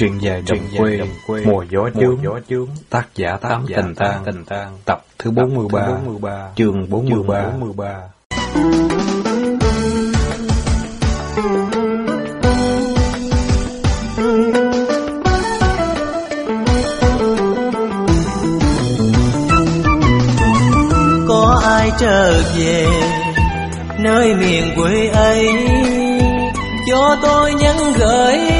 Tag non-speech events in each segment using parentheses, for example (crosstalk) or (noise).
Truyện dài đồng quê, quê mùa gió chướng, gió chướng tác giả tám tình tang, tình tang, tập thứ 43, 43 chương 43. 43. Có ai trở về nơi miền quê ấy cho tôi nhắn gửi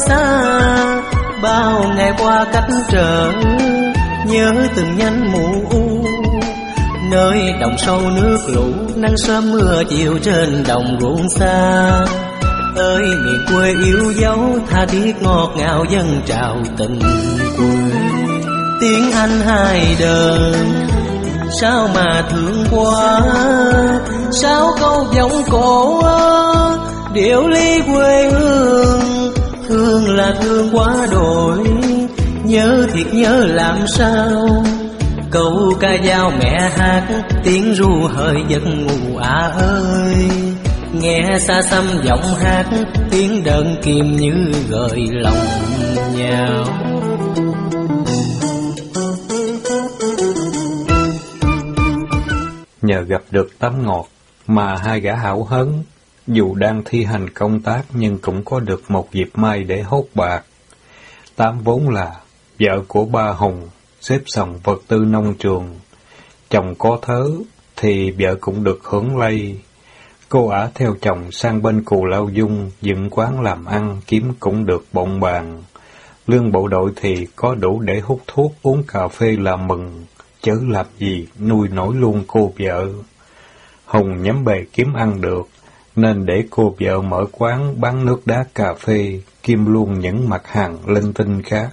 xa, bao ngày qua cách trở, nhớ từng nhánh mù u nơi đồng sâu nước lũ, nắng sớm mưa chiều trên đồng ruộng xa. Ơi, miền quê yêu dấu, tha thiết ngọt ngào dân trào tình quê. Tiếng anh hai đời, sao mà thương quá? Sao câu giọng cổ, điệu ly quê hương thương là thương quá đổi. Nhớ thiệt nhớ làm sao? Câu ca dao mẹ hát tiếng ru hơi giấc ngủ à ơi. Nghe xa xăm giọng hát tiếng đơn kim như gợi lòng nhau. Nhờ gặp được tấm ngọt mà hai gã hảo hấn, dù đang thi hành công tác nhưng cũng có được một dịp may để hốt bạc. Tám vốn là vợ của ba Hùng, xếp sòng vật tư nông trường. Chồng có thớ thì vợ cũng được hưởng lây. Cô ả theo chồng sang bên Cù Lao Dung, dựng quán làm ăn, kiếm cũng được bộn bàn. Lương bộ đội thì có đủ để hút thuốc, uống cà phê làm mừng chớ làm gì nuôi nổi luôn cô vợ. Hùng nhắm bề kiếm ăn được, nên để cô vợ mở quán bán nước đá cà phê, kim luôn những mặt hàng linh tinh khác.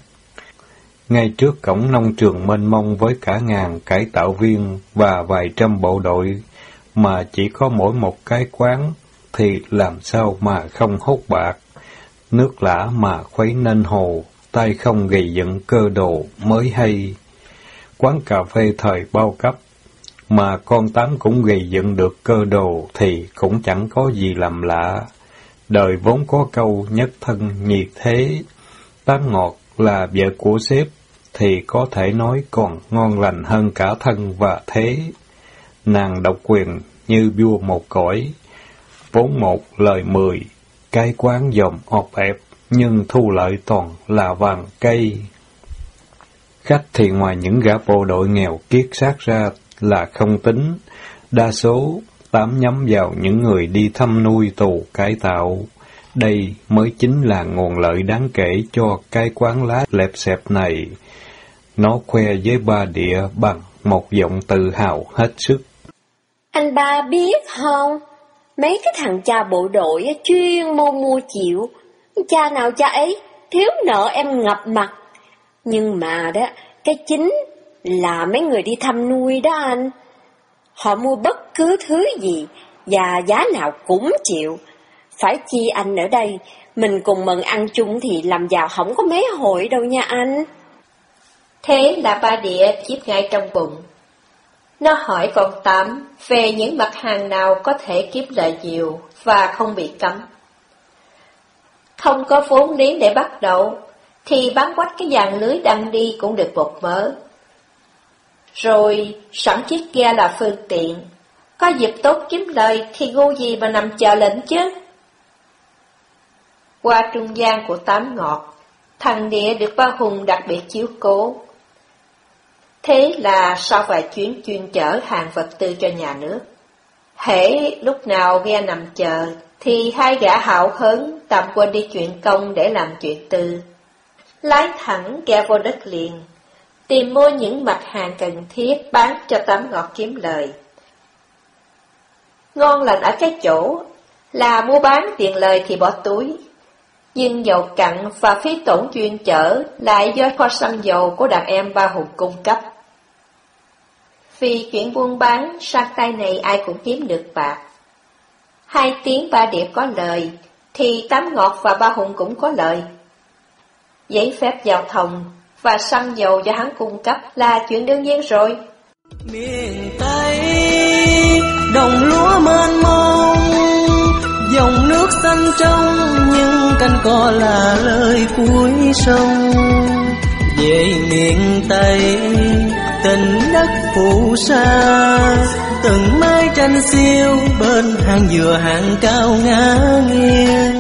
Ngay trước cổng nông trường mênh mông với cả ngàn cải tạo viên và vài trăm bộ đội, mà chỉ có mỗi một cái quán, thì làm sao mà không hốt bạc. Nước lã mà khuấy nên hồ, tay không gầy dựng cơ đồ mới hay quán cà phê thời bao cấp, mà con tám cũng gây dựng được cơ đồ thì cũng chẳng có gì làm lạ. Đời vốn có câu nhất thân nhiệt thế, tám ngọt là vợ của sếp, thì có thể nói còn ngon lành hơn cả thân và thế. Nàng độc quyền như vua một cõi, vốn một lời mười, cái quán dòm ọp ẹp, nhưng thu lợi toàn là vàng cây. Khách thì ngoài những gã bộ đội nghèo kiết xác ra là không tính, đa số tám nhắm vào những người đi thăm nuôi tù cải tạo. Đây mới chính là nguồn lợi đáng kể cho cái quán lá lẹp xẹp này. Nó khoe với ba địa bằng một giọng tự hào hết sức. Anh ba biết không? Mấy cái thằng cha bộ đội chuyên môn mua chịu. Cha nào cha ấy, thiếu nợ em ngập mặt nhưng mà đó, cái chính là mấy người đi thăm nuôi đó anh. Họ mua bất cứ thứ gì và giá nào cũng chịu. Phải chi anh ở đây, mình cùng mừng ăn chung thì làm giàu không có mấy hội đâu nha anh. Thế là ba địa chiếc ngay trong bụng. Nó hỏi con Tám về những mặt hàng nào có thể kiếm lợi nhiều và không bị cấm. Không có vốn liếng để bắt đầu, thì bán quách cái dàn lưới đăng đi cũng được một mớ. Rồi, sẵn chiếc ghe là phương tiện, có dịp tốt kiếm lời thì ngu gì mà nằm chờ lệnh chứ. Qua trung gian của tám ngọt, thằng địa được ba hùng đặc biệt chiếu cố. Thế là sau vài chuyến chuyên chở hàng vật tư cho nhà nước, hễ lúc nào ghe nằm chờ, thì hai gã hảo hớn tạm quên đi chuyện công để làm chuyện tư lái thẳng ghe vô đất liền, tìm mua những mặt hàng cần thiết bán cho tấm ngọt kiếm lời. Ngon lành ở cái chỗ là mua bán tiền lời thì bỏ túi, nhưng dầu cặn và phí tổn chuyên chở lại do kho xăng dầu của đàn em ba hùng cung cấp. Vì chuyện buôn bán, sang tay này ai cũng kiếm được bạc. Hai tiếng ba điệp có lời, thì tám ngọt và ba hùng cũng có lời. Giấy phép giao thông và xăng dầu do hắn cung cấp là chuyện đương nhiên rồi. Miền Tây, đồng lúa mênh mông, dòng nước xanh trong nhưng canh cỏ là lời cuối sông về miền tây tình đất phù sa từng mái tranh xiêu bên hàng dừa hàng cao ngã nghiêng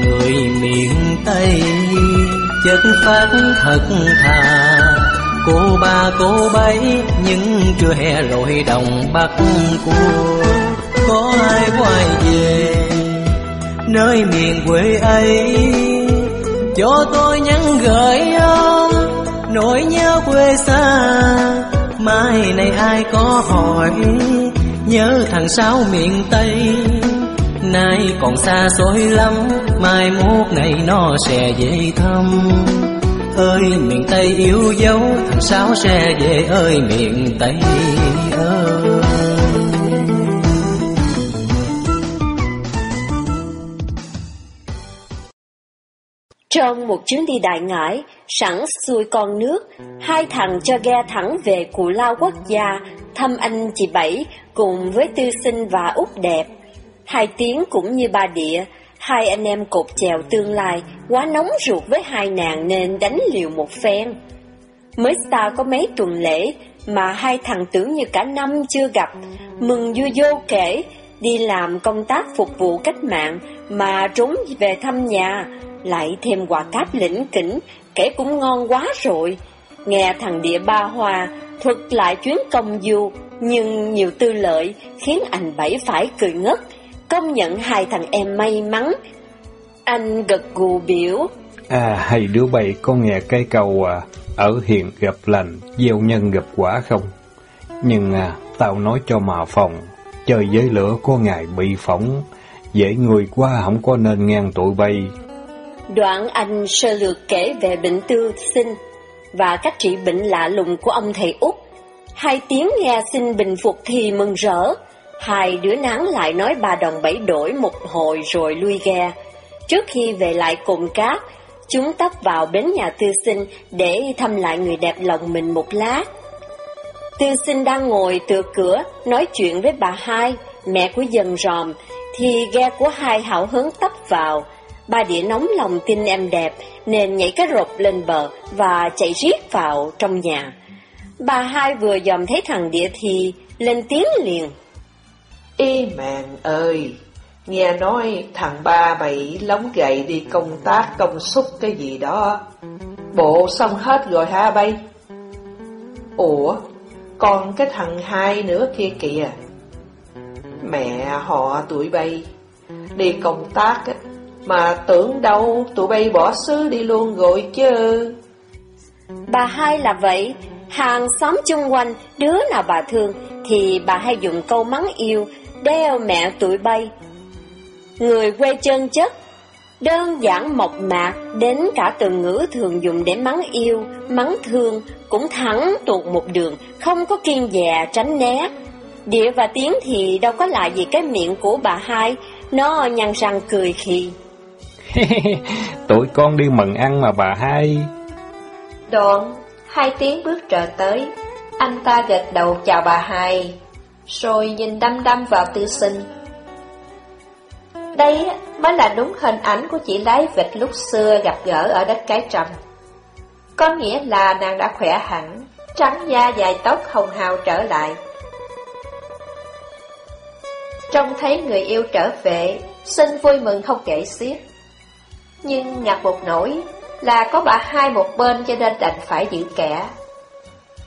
người miền tây chất phát thật thà. Cô ba, cô bảy, nhưng chưa hè rồi đồng bắc cua. Có ai quay về nơi miền quê ấy? Cho tôi nhắn gửi ông nỗi nhớ quê xa. Mai này ai có hỏi, nhớ thằng sáu miền tây nay còn xa xôi lắm mai mốt ngày nó sẽ về thăm ơi miền tây yêu dấu thằng sáu sẽ về ơi miền tây ơi Trong một chuyến đi đại ngãi, sẵn xuôi con nước, hai thằng cho ghe thẳng về Cù Lao Quốc gia, thăm anh chị Bảy cùng với Tư Sinh và Út Đẹp. Hai tiếng cũng như ba địa, hai anh em cột chèo tương lai, quá nóng ruột với hai nàng nên đánh liều một phen. Mới xa có mấy tuần lễ mà hai thằng tưởng như cả năm chưa gặp, mừng vui vô kể, đi làm công tác phục vụ cách mạng mà trốn về thăm nhà, lại thêm quà cáp lĩnh kỉnh, kể cũng ngon quá rồi. Nghe thằng địa ba hoa thuật lại chuyến công du, nhưng nhiều tư lợi khiến anh Bảy phải cười ngất, công nhận hai thằng em may mắn. Anh gật gù biểu. À, hay đứa bay có nghe cái câu à, ở hiện gặp lành, gieo nhân gặp quả không? Nhưng à, tao nói cho mà phòng, chơi với lửa có ngày bị phỏng, dễ người quá không có nên ngang tụi bay. Đoạn anh sơ lược kể về bệnh tư sinh và cách trị bệnh lạ lùng của ông thầy Út. Hai tiếng nghe xin bình phục thì mừng rỡ. Hai đứa nắng lại nói bà đồng bảy đổi một hồi rồi lui ghe. Trước khi về lại cùng cát, chúng tấp vào bến nhà tư sinh để thăm lại người đẹp lòng mình một lát. Tư sinh đang ngồi tựa cửa nói chuyện với bà hai, mẹ của dần ròm, thì ghe của hai hảo hứng tấp vào. Ba đĩa nóng lòng tin em đẹp nên nhảy cái rộp lên bờ và chạy riết vào trong nhà. Bà hai vừa dòm thấy thằng đĩa thì lên tiếng liền. Ê mạng ơi, nghe nói thằng ba mày lóng gậy đi công tác công xúc cái gì đó. Bộ xong hết rồi hả bay? Ủa, còn cái thằng hai nữa kia kìa. Mẹ họ tuổi bay, đi công tác á, mà tưởng đâu tụi bay bỏ xứ đi luôn rồi chứ. Bà hai là vậy, hàng xóm chung quanh, đứa nào bà thương, thì bà hay dùng câu mắng yêu, đeo mẹ tụi bay. Người quê chân chất, đơn giản mộc mạc, đến cả từ ngữ thường dùng để mắng yêu, mắng thương, cũng thẳng tuột một đường, không có kiên dè, tránh né. Địa và tiếng thì đâu có lại gì cái miệng của bà hai, nó nhăn răng cười khi. (laughs) Tụi con đi mừng ăn mà bà hai. Đoạn, hai tiếng bước trở tới, anh ta gật đầu chào bà hai, rồi nhìn đăm đăm vào tư sinh. Đây mới là đúng hình ảnh của chị lái vịt lúc xưa gặp gỡ ở đất cái trầm. Có nghĩa là nàng đã khỏe hẳn, trắng da dài tóc hồng hào trở lại. Trông thấy người yêu trở về, xin vui mừng không kể xiết. Nhưng ngặt một nỗi là có bà hai một bên cho nên đành phải giữ kẻ.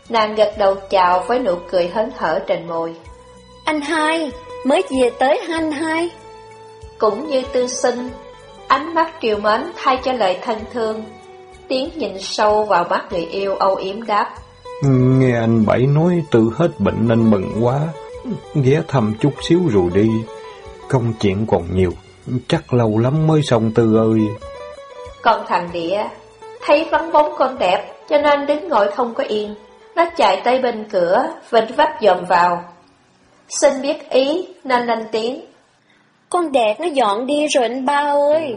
Nàng gật đầu chào với nụ cười hớn hở trên môi. Anh hai, mới về tới anh hai. Cũng như tư sinh, ánh mắt triều mến thay cho lời thân thương. Tiếng nhìn sâu vào mắt người yêu âu yếm đáp. Nghe anh Bảy nói tự hết bệnh nên mừng quá. Ghé thăm chút xíu rồi đi. Công chuyện còn nhiều, chắc lâu lắm mới xong Tư ơi. Còn thằng địa, thấy vắng bóng con đẹp cho nên đứng ngồi không có yên. Nó chạy tới bên cửa, vịnh vách dòm vào. Xin biết ý nên lên tiếng. Con đẹp nó dọn đi rồi anh ba ơi.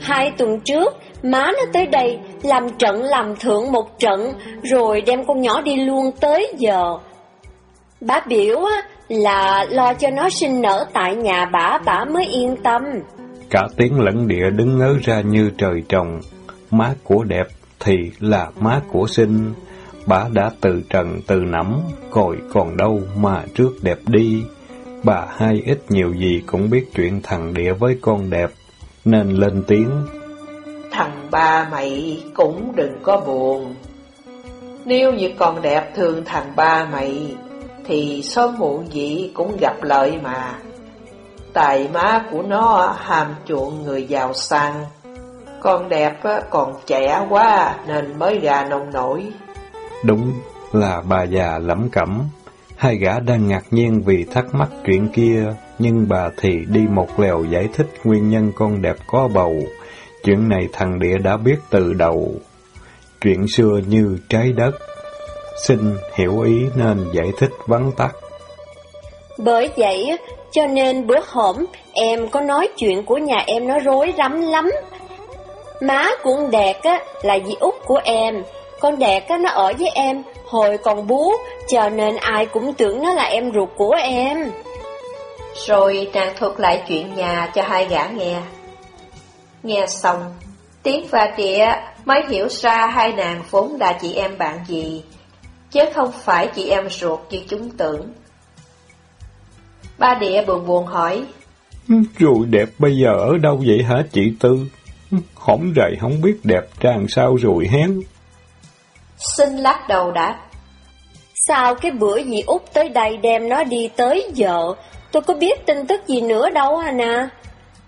Hai tuần trước, má nó tới đây, làm trận làm thượng một trận, rồi đem con nhỏ đi luôn tới giờ. Bá biểu á, là lo cho nó sinh nở tại nhà bả bả mới yên tâm. Cả tiếng lẫn địa đứng ngớ ra như trời trồng, má của đẹp thì là má của sinh. Bà đã từ trần từ nắm, cội còn đâu mà trước đẹp đi. Bà hai ít nhiều gì cũng biết chuyện thằng địa với con đẹp, nên lên tiếng. Thằng ba mày cũng đừng có buồn. Nếu như con đẹp thương thằng ba mày, thì sớm muộn gì cũng gặp lợi mà. Tài má của nó hàm chuộng người giàu sang. Con đẹp còn trẻ quá nên mới ra nông nổi. Đúng là bà già lẩm cẩm. Hai gã đang ngạc nhiên vì thắc mắc chuyện kia, nhưng bà thì đi một lèo giải thích nguyên nhân con đẹp có bầu. Chuyện này thằng địa đã biết từ đầu. Chuyện xưa như trái đất. Xin hiểu ý nên giải thích vắn tắt. Bởi vậy, cho nên bữa hổm em có nói chuyện của nhà em nó rối rắm lắm. Má của con Đẹp á, là dì út của em, con Đẹp á, nó ở với em hồi còn bú, cho nên ai cũng tưởng nó là em ruột của em. Rồi nàng thuật lại chuyện nhà cho hai gã nghe. Nghe xong, tiếng và địa mới hiểu ra hai nàng vốn là chị em bạn gì, chứ không phải chị em ruột như chúng tưởng. Ba địa buồn buồn hỏi. Rồi đẹp bây giờ ở đâu vậy hả chị Tư? Hổng rậy không biết đẹp trang sao rồi hén. Xin lắc đầu đáp. Sao cái bữa dì út tới đây đem nó đi tới giờ, tôi có biết tin tức gì nữa đâu à nè.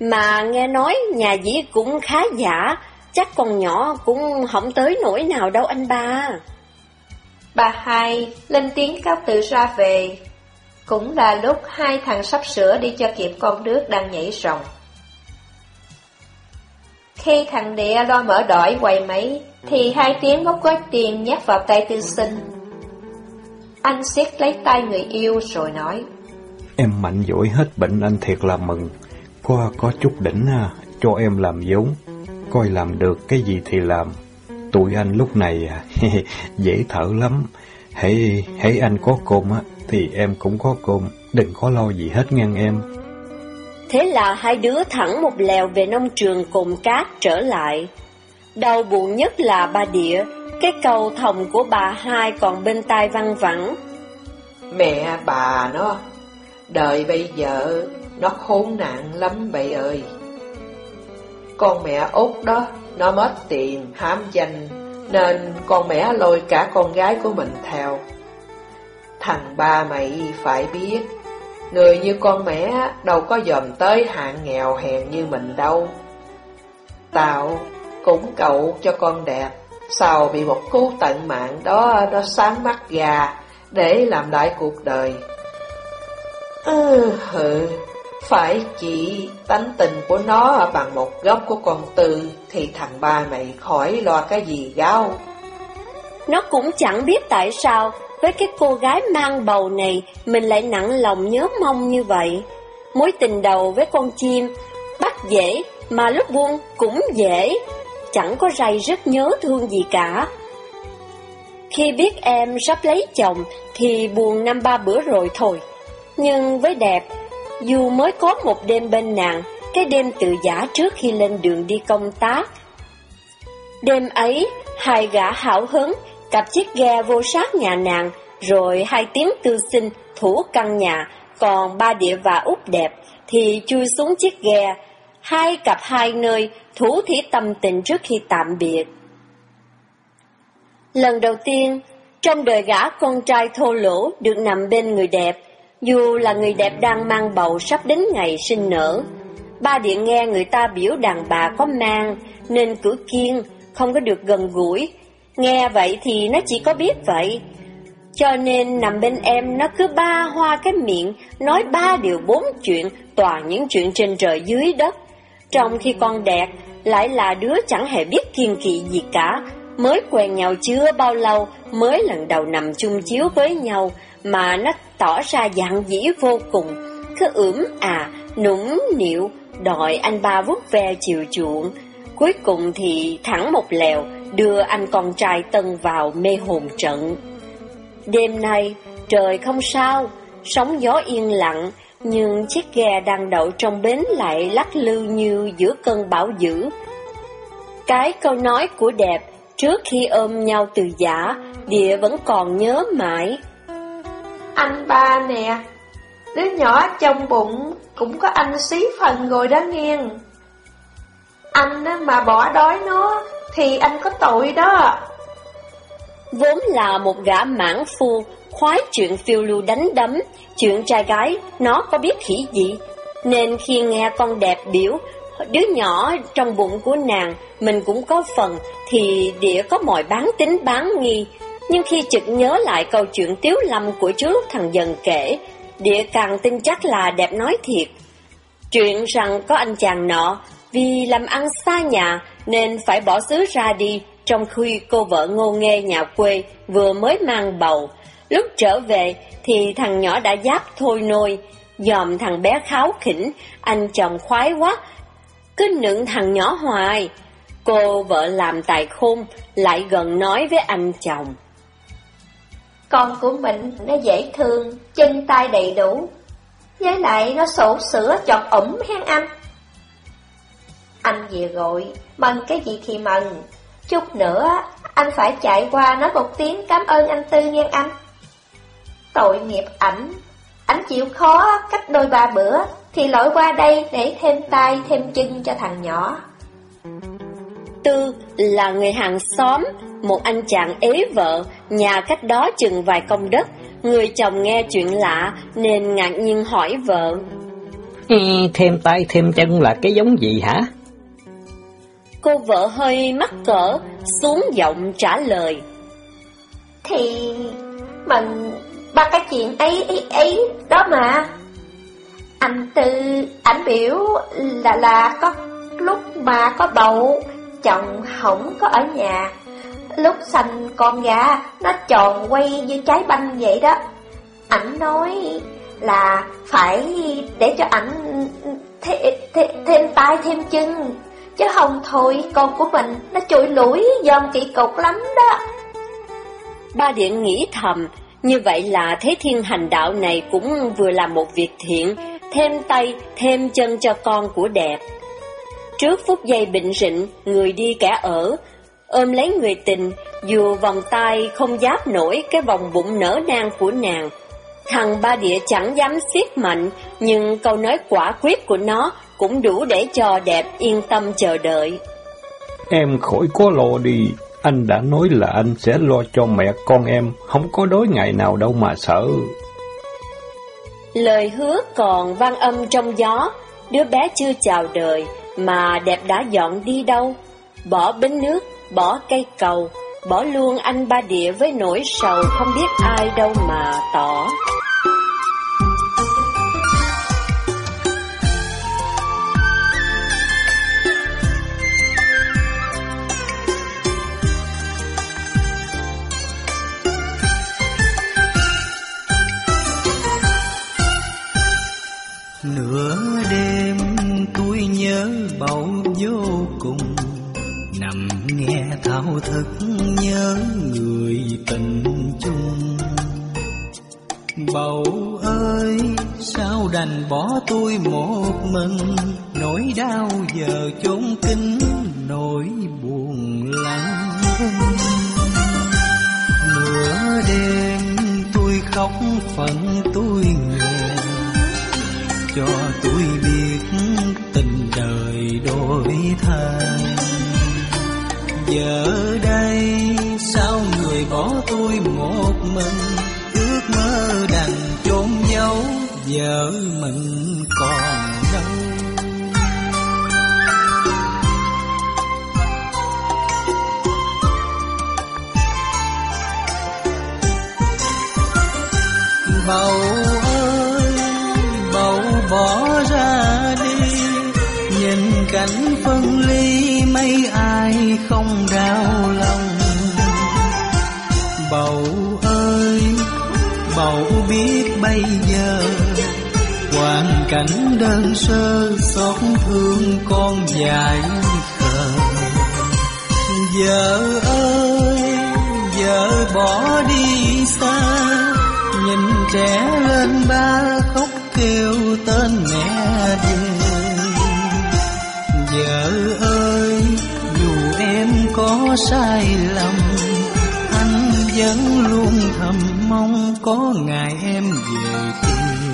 Mà nghe nói nhà dì cũng khá giả, chắc con nhỏ cũng không tới nỗi nào đâu anh ba. Bà hai lên tiếng cáo tự ra về, cũng là lúc hai thằng sắp sửa đi cho kịp con nước đang nhảy rồng. Khi thằng địa lo mở đổi quầy máy, thì hai tiếng gốc gói tiền nhét vào tay tiên sinh. Anh siết lấy tay người yêu rồi nói. Em mạnh dỗi hết bệnh anh thiệt là mừng. Qua có chút đỉnh à, cho em làm giống. Coi làm được cái gì thì làm. Tụi anh lúc này à, (laughs) dễ thở lắm. Hãy, hãy anh có cơm á, thì em cũng có cơm. Đừng có lo gì hết ngang em. Thế là hai đứa thẳng một lèo về nông trường cồn cát trở lại. Đau buồn nhất là ba địa, cái cầu thòng của bà hai còn bên tai văng vẳng. Mẹ bà nó, đời bây giờ nó khốn nạn lắm vậy ơi. Con mẹ út đó, nó mất tiền, hám danh, nên con mẹ lôi cả con gái của mình theo. Thằng ba mày phải biết, người như con mẹ đâu có dòm tới hạng nghèo hèn như mình đâu. Tao cũng cậu cho con đẹp, sao bị một cú tận mạng đó nó sáng mắt gà để làm lại cuộc đời. Ừ, hừ, phải chỉ tánh tình của nó bằng một góc của con tư thì thằng ba mày khỏi lo cái gì gao. Nó cũng chẳng biết tại sao với cái cô gái mang bầu này mình lại nặng lòng nhớ mong như vậy. Mối tình đầu với con chim bắt dễ mà lúc buông cũng dễ, chẳng có ray rất nhớ thương gì cả. Khi biết em sắp lấy chồng thì buồn năm ba bữa rồi thôi. Nhưng với đẹp, dù mới có một đêm bên nàng, cái đêm tự giả trước khi lên đường đi công tác. Đêm ấy, hai gã hảo hứng, cặp chiếc ghe vô sát nhà nàng, rồi hai tiếng tư sinh thủ căn nhà, còn ba địa và út đẹp thì chui xuống chiếc ghe, hai cặp hai nơi thủ thí tâm tình trước khi tạm biệt. Lần đầu tiên, trong đời gã con trai thô lỗ được nằm bên người đẹp, dù là người đẹp đang mang bầu sắp đến ngày sinh nở. Ba địa nghe người ta biểu đàn bà có mang, nên cử kiên, không có được gần gũi. Nghe vậy thì nó chỉ có biết vậy. Cho nên nằm bên em nó cứ ba hoa cái miệng, nói ba điều bốn chuyện, toàn những chuyện trên trời dưới đất. Trong khi con đẹp, lại là đứa chẳng hề biết kiên kỵ gì cả, mới quen nhau chưa bao lâu, mới lần đầu nằm chung chiếu với nhau, mà nó tỏ ra dạng dĩ vô cùng, cứ ưỡm à, nũng nịu, đòi anh ba vuốt ve chiều chuộng. Cuối cùng thì thẳng một lèo, đưa anh con trai Tân vào mê hồn trận. Đêm nay, trời không sao, sóng gió yên lặng, nhưng chiếc ghe đang đậu trong bến lại lắc lư như giữa cơn bão dữ. Cái câu nói của đẹp trước khi ôm nhau từ giả, địa vẫn còn nhớ mãi. Anh ba nè, đứa nhỏ trong bụng cũng có anh xí phần rồi đó nghiêng. Anh mà bỏ đói nó thì anh có tội đó. Vốn là một gã mãn phu, khoái chuyện phiêu lưu đánh đấm, chuyện trai gái, nó có biết khỉ gì. Nên khi nghe con đẹp biểu, đứa nhỏ trong bụng của nàng, mình cũng có phần, thì địa có mọi bán tính bán nghi. Nhưng khi chợt nhớ lại câu chuyện tiếu lâm của trước thằng dần kể, địa càng tin chắc là đẹp nói thiệt. Chuyện rằng có anh chàng nọ, vì làm ăn xa nhà nên phải bỏ xứ ra đi, trong khi cô vợ ngô nghê nhà quê vừa mới mang bầu. Lúc trở về thì thằng nhỏ đã giáp thôi nôi, dòm thằng bé kháo khỉnh, anh chồng khoái quá, cứ nựng thằng nhỏ hoài. Cô vợ làm tài khôn, lại gần nói với anh chồng. Con của mình nó dễ thương, chân tay đầy đủ, với lại nó sổ sữa chọt ủng hen anh. Anh về gọi, mừng cái gì thì mừng, chút nữa anh phải chạy qua nói một tiếng cảm ơn anh Tư nghe anh. Tội nghiệp ảnh, ảnh chịu khó cách đôi ba bữa, thì lội qua đây để thêm tay thêm chân cho thằng nhỏ. Tư là người hàng xóm, một anh chàng ế vợ, nhà cách đó chừng vài công đất. Người chồng nghe chuyện lạ nên ngạc nhiên hỏi vợ. Ừ, thêm tay thêm chân là cái giống gì hả? Cô vợ hơi mắc cỡ, xuống giọng trả lời. Thì mình ba cái chuyện ấy ấy ấy đó mà. Anh Tư, ảnh biểu là là có lúc mà có bầu, chồng không có ở nhà. Lúc sanh con gà, nó tròn quay như trái banh vậy đó. Ảnh nói là phải để cho ảnh th th thêm tay thêm chân, chứ không thôi con của mình nó chuỗi lũi dòm kỳ cục lắm đó. Ba điện nghĩ thầm, như vậy là Thế Thiên hành đạo này cũng vừa làm một việc thiện, thêm tay, thêm chân cho con của đẹp. Trước phút giây bệnh rịnh, người đi kẻ ở, ôm lấy người tình, dù vòng tay không giáp nổi cái vòng bụng nở nang của nàng. Thằng ba địa chẳng dám siết mạnh, nhưng câu nói quả quyết của nó cũng đủ để cho đẹp yên tâm chờ đợi. Em khỏi có lo đi, anh đã nói là anh sẽ lo cho mẹ con em, không có đối ngày nào đâu mà sợ. Lời hứa còn vang âm trong gió, đứa bé chưa chào đời, mà đẹp đã dọn đi đâu. Bỏ bến nước, bỏ cây cầu, bỏ luôn anh ba địa với nỗi sầu không biết ai đâu mà tỏ. Nửa đêm tôi nhớ bầu vô cùng. Nằm nghe thao thức nhớ người tình chung. Bầu ơi, sao đành bỏ tôi một mình? Nỗi đau giờ chốn kín, nỗi buồn lặng Nửa đêm tôi khóc phận tôi vợ mình còn đâu bầu ơi, bầu bỏ ra đi. Nhìn cảnh phân ly, mấy ai không đau. Cảnh đơn sơ, xót thương con dài khờ. Vợ ơi, vợ bỏ đi xa, nhìn trẻ lên ba khóc kêu tên mẹ về. Vợ ơi, dù em có sai lầm, Anh vẫn luôn thầm mong có ngày em về tìm.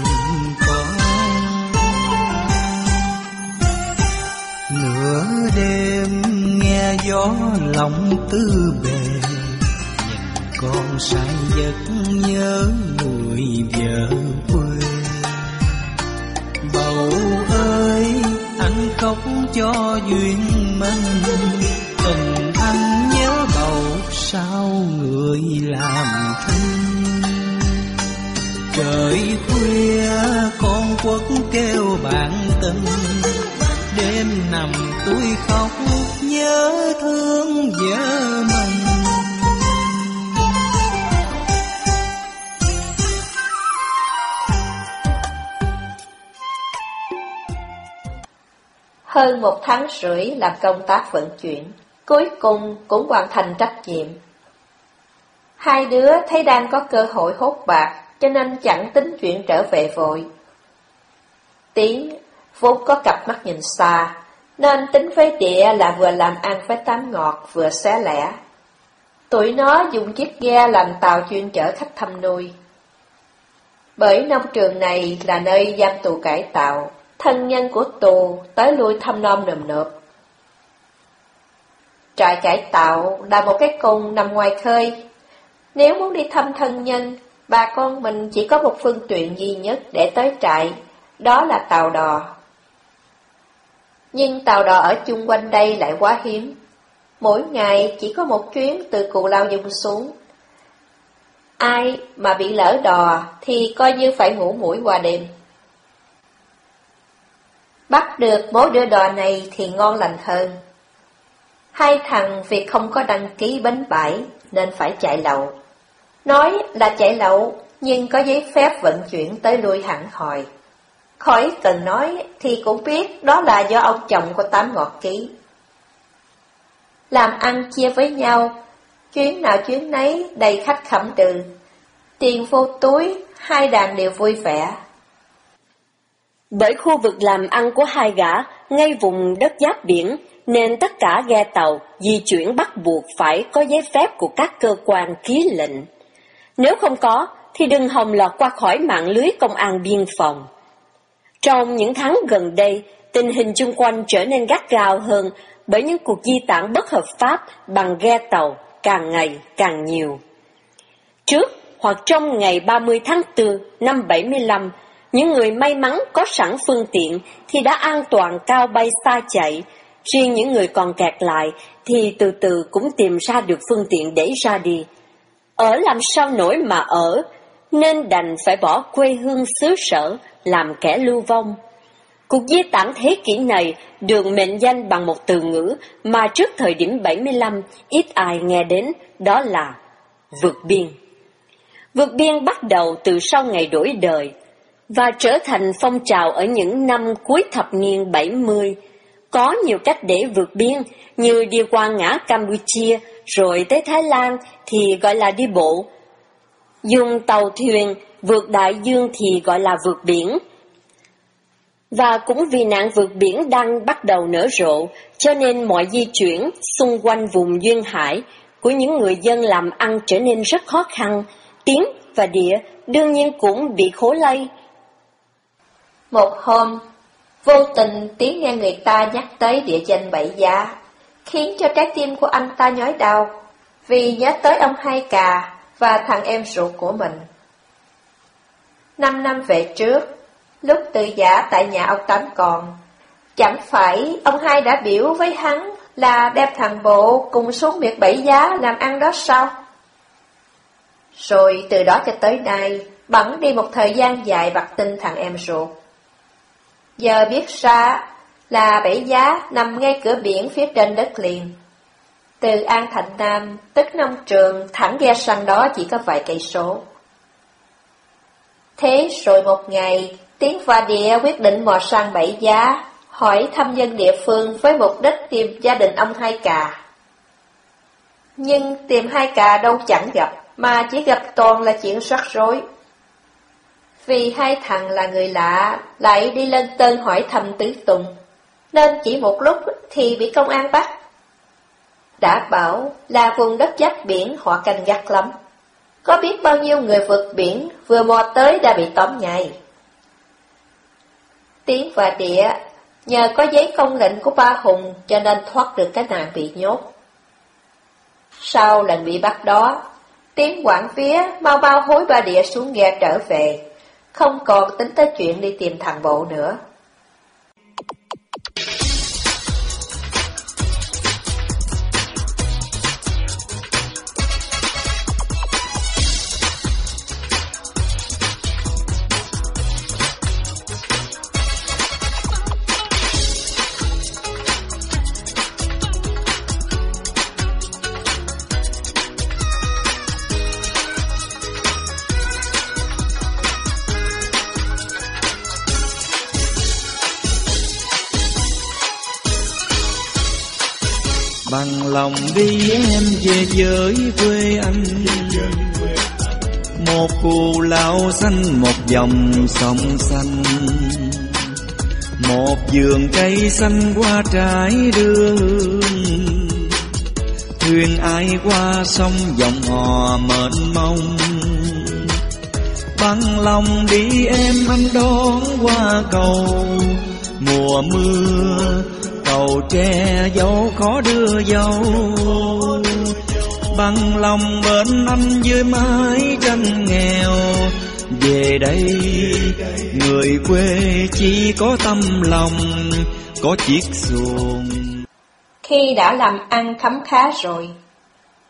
Lòng tư bề. Nhìn con say giấc nhớ người vợ quê. Bầu ơi, anh khóc cho duyên mình Tình anh nhớ bầu sao người làm thương Trời khuya, con quất kêu bạn tình Đêm nằm tôi khóc nhớ thương vợ mình Hơn một tháng rưỡi làm công tác vận chuyển, cuối cùng cũng hoàn thành trách nhiệm. Hai đứa thấy đang có cơ hội hốt bạc, cho nên chẳng tính chuyện trở về vội. Tiến vốn có cặp mắt nhìn xa, nên tính với địa là vừa làm ăn với tám ngọt vừa xé lẻ. Tụi nó dùng chiếc ghe làm tàu chuyên chở khách thăm nuôi. Bởi nông trường này là nơi giam tù cải tạo, thân nhân của tù tới lui thăm nom nườm nượp. Trại cải tạo là một cái cung nằm ngoài khơi. Nếu muốn đi thăm thân nhân, bà con mình chỉ có một phương tiện duy nhất để tới trại, đó là tàu đò. Nhưng tàu đò ở chung quanh đây lại quá hiếm. Mỗi ngày chỉ có một chuyến từ Cù Lao Dung xuống. Ai mà bị lỡ đò thì coi như phải ngủ mũi qua đêm. Bắt được mối đưa đò này thì ngon lành hơn. Hai thằng vì không có đăng ký bến bãi nên phải chạy lậu. Nói là chạy lậu nhưng có giấy phép vận chuyển tới lui hẳn hồi. Khỏi cần nói thì cũng biết đó là do ông chồng của tám ngọt ký. Làm ăn chia với nhau, chuyến nào chuyến nấy đầy khách khẩm trừ. Tiền vô túi, hai đàn đều vui vẻ. Bởi khu vực làm ăn của hai gã ngay vùng đất giáp biển, nên tất cả ghe tàu di chuyển bắt buộc phải có giấy phép của các cơ quan ký lệnh. Nếu không có, thì đừng hòng lọt qua khỏi mạng lưới công an biên phòng. Trong những tháng gần đây, tình hình chung quanh trở nên gắt gao hơn bởi những cuộc di tản bất hợp pháp bằng ghe tàu càng ngày càng nhiều. Trước hoặc trong ngày 30 tháng 4 năm 75, những người may mắn có sẵn phương tiện thì đã an toàn cao bay xa chạy, riêng những người còn kẹt lại thì từ từ cũng tìm ra được phương tiện để ra đi. Ở làm sao nổi mà ở, nên đành phải bỏ quê hương xứ sở làm kẻ lưu vong. Cuộc di tản thế kỷ này được mệnh danh bằng một từ ngữ mà trước thời điểm 75 ít ai nghe đến, đó là vượt biên. Vượt biên bắt đầu từ sau ngày đổi đời và trở thành phong trào ở những năm cuối thập niên 70. Có nhiều cách để vượt biên như đi qua ngã Campuchia rồi tới Thái Lan thì gọi là đi bộ. Dùng tàu thuyền vượt đại dương thì gọi là vượt biển. Và cũng vì nạn vượt biển đang bắt đầu nở rộ, cho nên mọi di chuyển xung quanh vùng duyên hải của những người dân làm ăn trở nên rất khó khăn, tiếng và địa đương nhiên cũng bị khổ lây. Một hôm, vô tình tiếng nghe người ta nhắc tới địa danh Bảy Giá, khiến cho trái tim của anh ta nhói đau, vì nhớ tới ông Hai Cà và thằng em ruột của mình. Năm năm về trước, lúc từ giả tại nhà ông Tám còn, chẳng phải ông hai đã biểu với hắn là đem thằng bộ cùng xuống miệt bảy giá làm ăn đó sao? Rồi từ đó cho tới nay, bẵng đi một thời gian dài bạc tin thằng em ruột. Giờ biết ra là bảy giá nằm ngay cửa biển phía trên đất liền. Từ An Thành Nam, tức nông trường, thẳng ghe sang đó chỉ có vài cây số. Thế rồi một ngày, Tiến và Địa quyết định mò sang bảy giá, hỏi thăm dân địa phương với mục đích tìm gia đình ông Hai Cà. Nhưng tìm Hai Cà đâu chẳng gặp, mà chỉ gặp toàn là chuyện rắc rối. Vì hai thằng là người lạ, lại đi lên tên hỏi thăm tứ tùng, nên chỉ một lúc thì bị công an bắt. Đã bảo là vùng đất giáp biển họ canh gắt lắm. Có biết bao nhiêu người vượt biển vừa mò tới đã bị tóm nhảy Tiến và địa nhờ có giấy công lệnh của ba Hùng cho nên thoát được cái nạn bị nhốt. Sau lần bị bắt đó, Tiến quảng phía mau bao hối ba địa xuống ghe trở về, không còn tính tới chuyện đi tìm thằng bộ nữa. Lòng đi em về với quê anh. Một cù lao xanh, một dòng sông xanh. Một vườn cây xanh qua trái đường. Thuyền ai qua sông, dòng hò mệt mong Bằng lòng đi em, anh đón qua cầu. Mùa mưa cầu tre dấu khó đưa dâu bằng lòng bên anh dưới mái tranh nghèo. Về đây, người quê chỉ có tâm lòng, có chiếc xuồng. Khi đã làm ăn khấm khá rồi,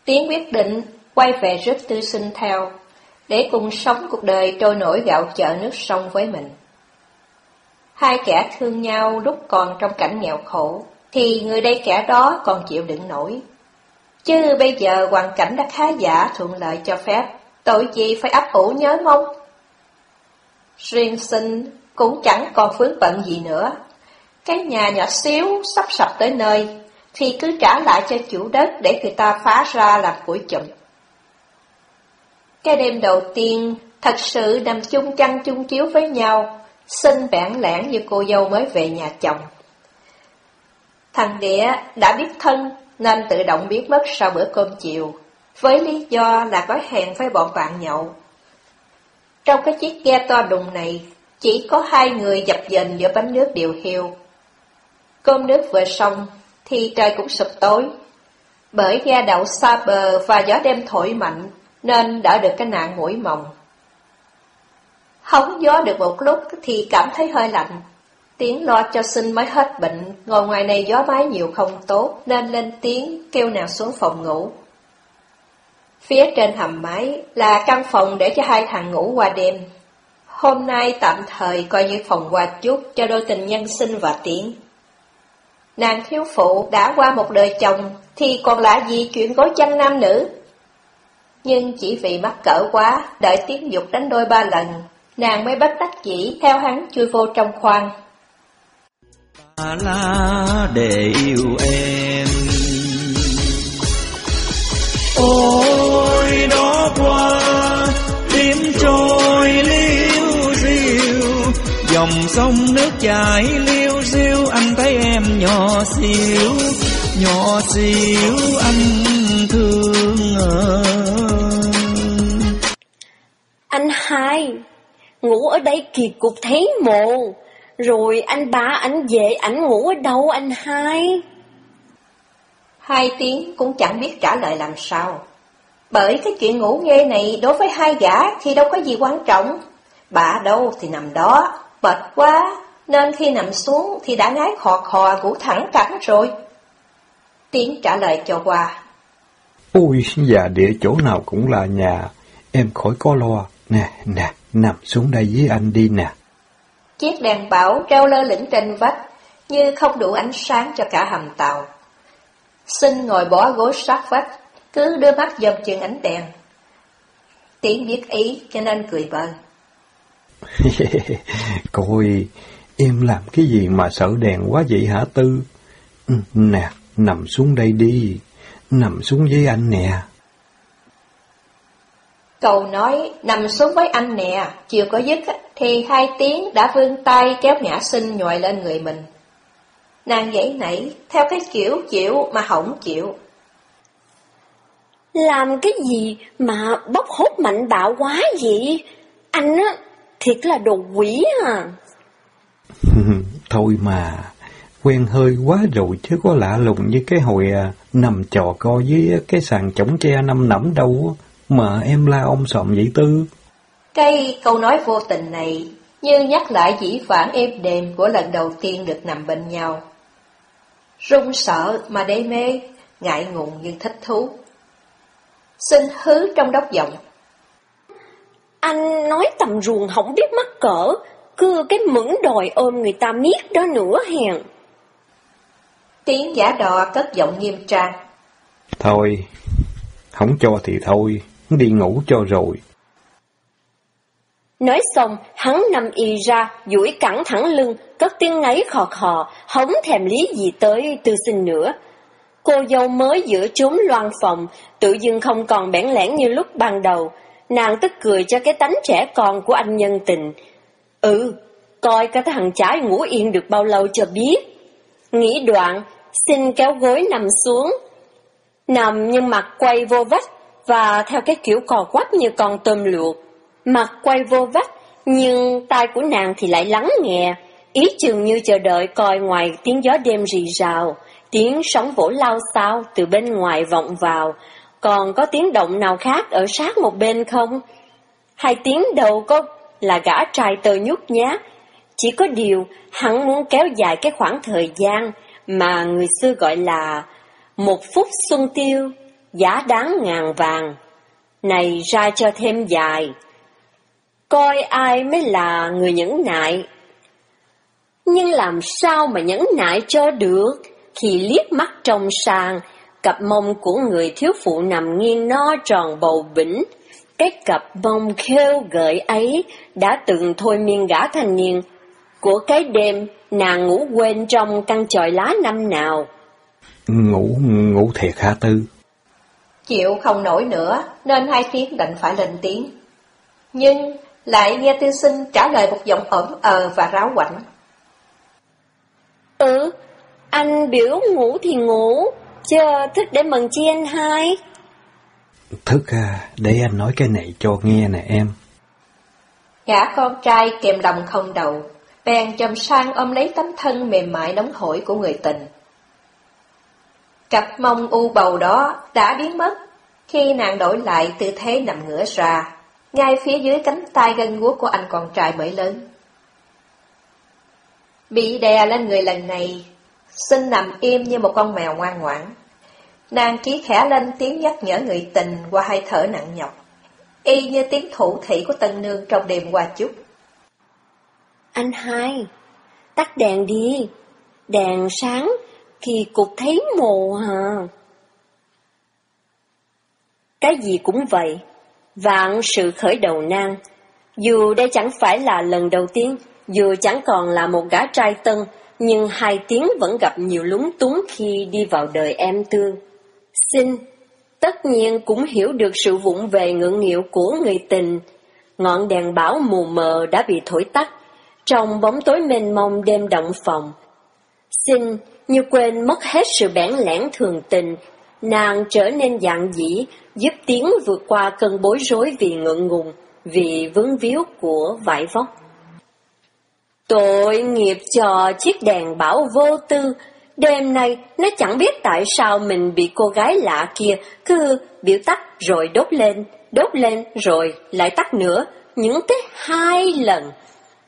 tiến quyết định quay về rước tư sinh theo, để cùng sống cuộc đời trôi nổi gạo chợ nước sông với mình. Hai kẻ thương nhau lúc còn trong cảnh nghèo khổ, thì người đây kẻ đó còn chịu đựng nổi. Chứ bây giờ hoàn cảnh đã khá giả thuận lợi cho phép, tội gì phải ấp ủ nhớ mong. Riêng sinh cũng chẳng còn vướng bận gì nữa. Cái nhà nhỏ xíu sắp sập tới nơi, thì cứ trả lại cho chủ đất để người ta phá ra làm củi chụm. Cái đêm đầu tiên, thật sự nằm chung chăn chung chiếu với nhau, xinh vẹn lãng như cô dâu mới về nhà chồng. Thằng Địa đã biết thân nên tự động biến mất sau bữa cơm chiều, với lý do là có hẹn với bọn bạn nhậu. Trong cái chiếc ghe to đùng này, chỉ có hai người dập dềnh giữa bánh nước điều hiu. Cơm nước vừa xong, thì trời cũng sụp tối. Bởi ghe đậu xa bờ và gió đêm thổi mạnh, nên đỡ được cái nạn mũi mồng. Hóng gió được một lúc thì cảm thấy hơi lạnh. Tiếng lo cho sinh mới hết bệnh, ngồi ngoài này gió mái nhiều không tốt, nên lên tiếng kêu nàng xuống phòng ngủ. Phía trên hầm mái là căn phòng để cho hai thằng ngủ qua đêm. Hôm nay tạm thời coi như phòng qua chút cho đôi tình nhân sinh và tiễn. Nàng thiếu phụ đã qua một đời chồng thì còn lạ gì chuyện gối chăn nam nữ. Nhưng chỉ vì mắc cỡ quá, đợi tiếng dục đánh đôi ba lần, nàng mới bắt đắc chỉ theo hắn chui vô trong khoang. La để yêu em. Ôi đó qua đêm trôi liêu riêu Dòng sông nước chảy liêu riêu Anh thấy em nhỏ xíu Nhỏ xíu anh thương ơi Anh hai Ngủ ở đây kỳ cục thấy mồ Rồi anh ba anh về ảnh ngủ ở đâu anh hai Hai tiếng cũng chẳng biết trả lời làm sao. Bởi cái chuyện ngủ nghe này đối với hai gã thì đâu có gì quan trọng. Bà đâu thì nằm đó, mệt quá, nên khi nằm xuống thì đã ngái khò khò ngủ thẳng cẳng rồi. Tiếng trả lời cho qua. Ôi, già địa chỗ nào cũng là nhà, em khỏi có lo. Nè, nè, nằm xuống đây với anh đi nè. Chiếc đèn bảo treo lơ lửng trên vách, như không đủ ánh sáng cho cả hầm tàu. Sinh ngồi bó gối sát vách, cứ đưa mắt dòm chừng ánh đèn. Tiến biết ý cho nên cười bời. (laughs) Coi, em làm cái gì mà sợ đèn quá vậy hả Tư? Ừ, Nè, nằm xuống đây đi, nằm xuống với anh nè. Câu nói nằm xuống với anh nè, chưa có dứt thì hai tiếng đã vươn tay kéo ngã sinh nhòi lên người mình. Nàng dãy nảy theo cái kiểu chịu mà hỏng chịu. Làm cái gì mà bốc hốt mạnh bạo quá vậy? Anh á, thiệt là đồ quỷ à. (laughs) Thôi mà, quen hơi quá rồi chứ có lạ lùng như cái hồi à, nằm trò co với cái sàn chống tre năm nẫm đâu mà em la ông sòm vậy tư. Cái câu nói vô tình này như nhắc lại dĩ vãng êm đềm của lần đầu tiên được nằm bên nhau. Run sợ mà đê mê, ngại ngùng nhưng thích thú. Xin hứ trong đốc giọng. Anh nói tầm ruồng không biết mắc cỡ, cứ cái mững đòi ôm người ta miết đó nữa hèn. Tiếng giả đò cất giọng nghiêm trang. Thôi, không cho thì thôi, đi ngủ cho rồi. Nói xong, hắn nằm y ra, duỗi cẳng thẳng lưng, cất tiếng ngáy khò khò, hống thèm lý gì tới tư sinh nữa. Cô dâu mới giữa chốn loan phòng, tự dưng không còn bẽn lẽn như lúc ban đầu. Nàng tức cười cho cái tánh trẻ con của anh nhân tình. Ừ, coi cái thằng trái ngủ yên được bao lâu cho biết. Nghĩ đoạn, xin kéo gối nằm xuống. Nằm nhưng mặt quay vô vách, và theo cái kiểu cò quắp như con tôm luộc. Mặt quay vô vách, nhưng tai của nàng thì lại lắng nghe, ý chừng như chờ đợi coi ngoài tiếng gió đêm rì rào, tiếng sóng vỗ lao sao từ bên ngoài vọng vào, còn có tiếng động nào khác ở sát một bên không? Hai tiếng đầu có là gã trai tơ nhút nhát, chỉ có điều hắn muốn kéo dài cái khoảng thời gian mà người xưa gọi là một phút xuân tiêu, giá đáng ngàn vàng. Này ra cho thêm dài, coi ai mới là người nhẫn nại. Nhưng làm sao mà nhẫn nại cho được khi liếc mắt trong sàn, cặp mông của người thiếu phụ nằm nghiêng no tròn bầu bỉnh. Cái cặp mông khêu gợi ấy đã từng thôi miên gã thanh niên. Của cái đêm, nàng ngủ quên trong căn chòi lá năm nào. Ngủ, ngủ thiệt hả Tư? Chịu không nổi nữa, nên hai tiếng định phải lên tiếng. Nhưng lại nghe tư sinh trả lời một giọng ẩn ờ và ráo quảnh. Ừ, anh biểu ngủ thì ngủ, chờ thức để mừng chi anh hai. Thức à, để anh nói cái này cho nghe nè em. Gã con trai kèm lòng không đầu, bèn chầm sang ôm lấy tấm thân mềm mại nóng hổi của người tình. Cặp mông u bầu đó đã biến mất khi nàng đổi lại tư thế nằm ngửa ra, ngay phía dưới cánh tay gân guốc của anh con trai mới lớn. Bị đè lên người lần này, xin nằm im như một con mèo ngoan ngoãn. Nàng ký khẽ lên tiếng nhắc nhở người tình qua hai thở nặng nhọc, y như tiếng thủ thị của tân nương trong đêm qua chút. Anh hai, tắt đèn đi, đèn sáng khi cục thấy mù hả? Cái gì cũng vậy, vạn sự khởi đầu nan. Dù đây chẳng phải là lần đầu tiên, dù chẳng còn là một gã trai tân, nhưng hai tiếng vẫn gặp nhiều lúng túng khi đi vào đời em tương. Xin, tất nhiên cũng hiểu được sự vụng về ngưỡng nghịu của người tình. Ngọn đèn bão mù mờ đã bị thổi tắt, trong bóng tối mênh mông đêm động phòng. Xin, như quên mất hết sự bẽn lẽn thường tình, nàng trở nên dạng dĩ, giúp tiếng vượt qua cơn bối rối vì ngượng ngùng, vì vướng víu của vải vóc. Tội nghiệp cho chiếc đèn bảo vô tư, đêm nay nó chẳng biết tại sao mình bị cô gái lạ kia cứ biểu tắt rồi đốt lên, đốt lên rồi lại tắt nữa, những tới hai lần.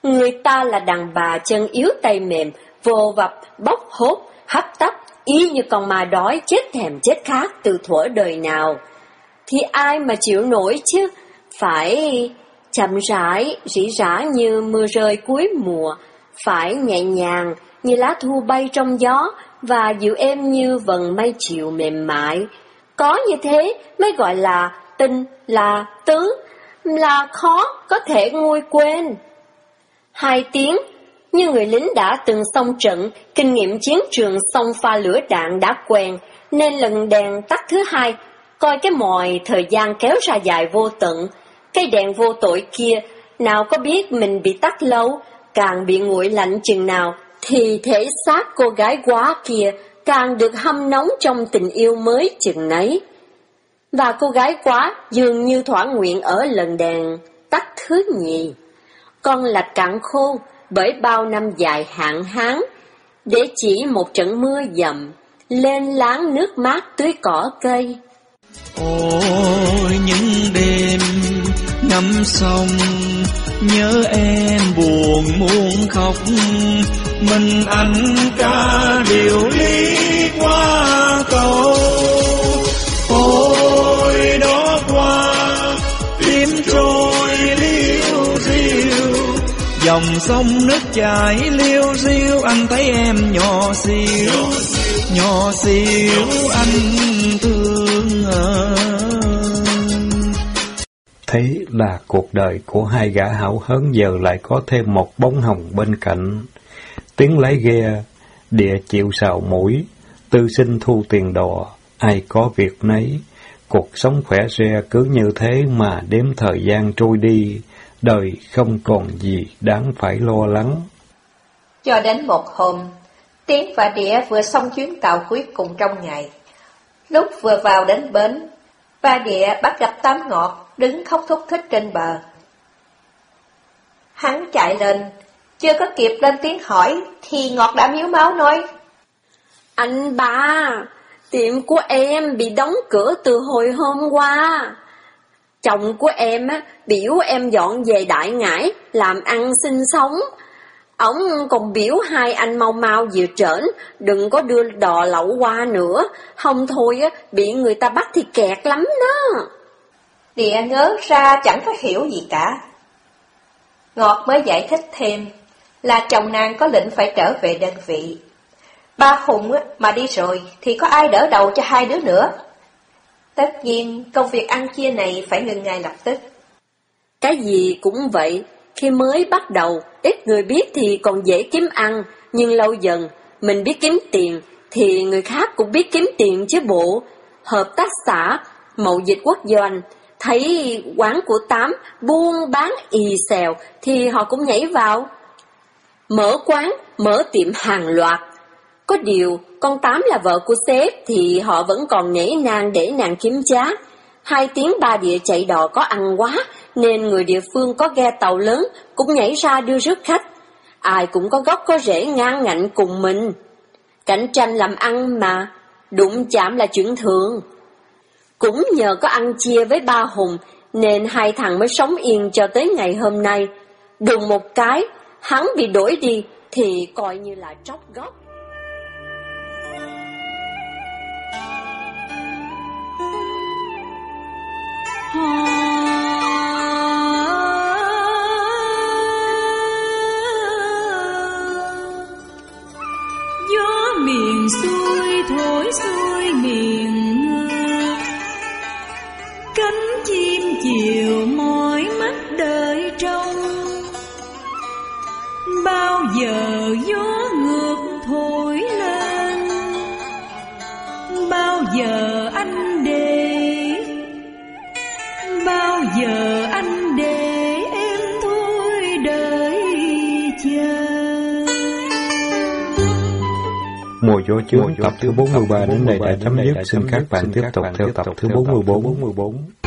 Người ta là đàn bà chân yếu tay mềm, vô vập, bốc hốt, hấp tấp, y như con ma đói chết thèm chết khát từ thuở đời nào. Thì ai mà chịu nổi chứ, phải chậm rãi, rỉ rả như mưa rơi cuối mùa, phải nhẹ nhàng như lá thu bay trong gió và dịu êm như vần mây chiều mềm mại. Có như thế mới gọi là tinh, là tứ, là khó có thể nguôi quên. Hai tiếng như người lính đã từng xong trận, kinh nghiệm chiến trường song pha lửa đạn đã quen, nên lần đèn tắt thứ hai, coi cái mòi thời gian kéo ra dài vô tận, cây đèn vô tội kia, nào có biết mình bị tắt lâu, càng bị nguội lạnh chừng nào, thì thể xác cô gái quá kia càng được hâm nóng trong tình yêu mới chừng nấy. Và cô gái quá dường như thỏa nguyện ở lần đèn tắt thứ nhì. Con lạch cạn khô bởi bao năm dài hạn hán, để chỉ một trận mưa dầm, lên láng nước mát tưới cỏ cây. Ôi những đêm ngắm sông Nhớ em buồn muốn khóc Mình anh ca điều ly qua cầu Dòng sông nước chảy liêu riêu Anh thấy em nhỏ xíu Nhỏ xíu anh thương Thế là cuộc đời của hai gã hảo hớn giờ lại có thêm một bóng hồng bên cạnh. Tiếng lái ghe, địa chịu sào mũi, tư sinh thu tiền đò, ai có việc nấy. Cuộc sống khỏe re cứ như thế mà đếm thời gian trôi đi, đời không còn gì đáng phải lo lắng. Cho đến một hôm, Tiến và Địa vừa xong chuyến tàu cuối cùng trong ngày. Lúc vừa vào đến bến, ba Địa bắt gặp Tám Ngọt đứng khóc thúc thích trên bờ. Hắn chạy lên, chưa có kịp lên tiếng hỏi, thì Ngọt đã miếu máu nói. Anh ba, tiệm của em bị đóng cửa từ hồi hôm qua. Chồng của em á, biểu em dọn về đại ngãi, làm ăn sinh sống. Ông còn biểu hai anh mau mau dự trởn, đừng có đưa đò lậu qua nữa, không thôi á, bị người ta bắt thì kẹt lắm đó. Địa ngớ ra chẳng có hiểu gì cả. Ngọt mới giải thích thêm là chồng nàng có lệnh phải trở về đơn vị. Ba Hùng mà đi rồi thì có ai đỡ đầu cho hai đứa nữa. Tất nhiên công việc ăn chia này phải ngừng ngay lập tức. Cái gì cũng vậy, khi mới bắt đầu, ít người biết thì còn dễ kiếm ăn, nhưng lâu dần, mình biết kiếm tiền, thì người khác cũng biết kiếm tiền chứ bộ. Hợp tác xã, mậu dịch quốc doanh, thấy quán của Tám buôn bán y xèo thì họ cũng nhảy vào. Mở quán, mở tiệm hàng loạt. Có điều, con Tám là vợ của sếp thì họ vẫn còn nể nàng để nàng kiếm giá. Hai tiếng ba địa chạy đò có ăn quá, nên người địa phương có ghe tàu lớn cũng nhảy ra đưa rước khách. Ai cũng có gốc có rễ ngang ngạnh cùng mình. Cạnh tranh làm ăn mà, đụng chạm là chuyện thường. Cũng nhờ có ăn chia với ba Hùng, nên hai thằng mới sống yên cho tới ngày hôm nay. Đùng một cái, hắn bị đổi đi, thì coi như là tróc gốc. Gió Mùa gió chướng tập thứ 43 đến đây đã chấm dứt. Xin các bạn tiếp tục theo tập thứ 44.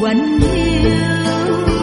quanh yêu.